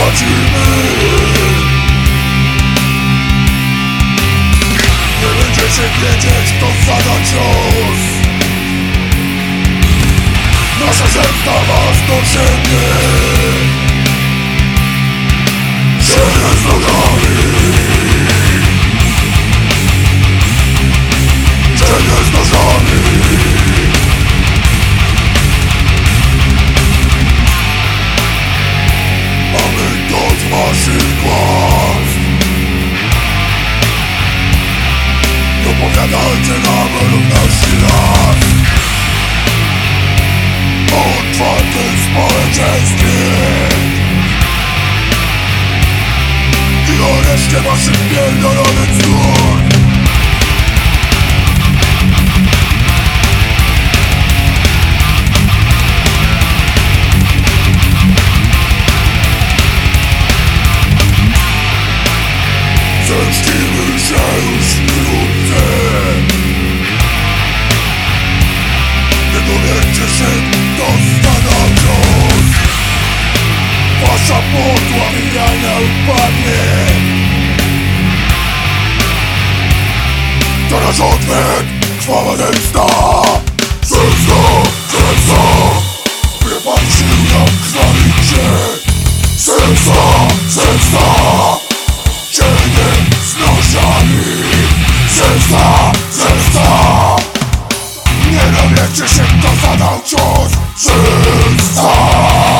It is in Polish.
stracimy Nie będziecie wiedzieć kto zada cios. Nasza zemsta was dosięgnie reszcie waszych pierdolonych złot Zemścimy się Wasza podła wyrania upadnie. Teraz odwet, krwawa zemsta. Zemsta, zemsta. Wypatrzył nam krwawicie Zemsta, zemsta. Cienie z nożami Zemsta, zemsta. Nie dowiecie się kto zadał cios. Zemsta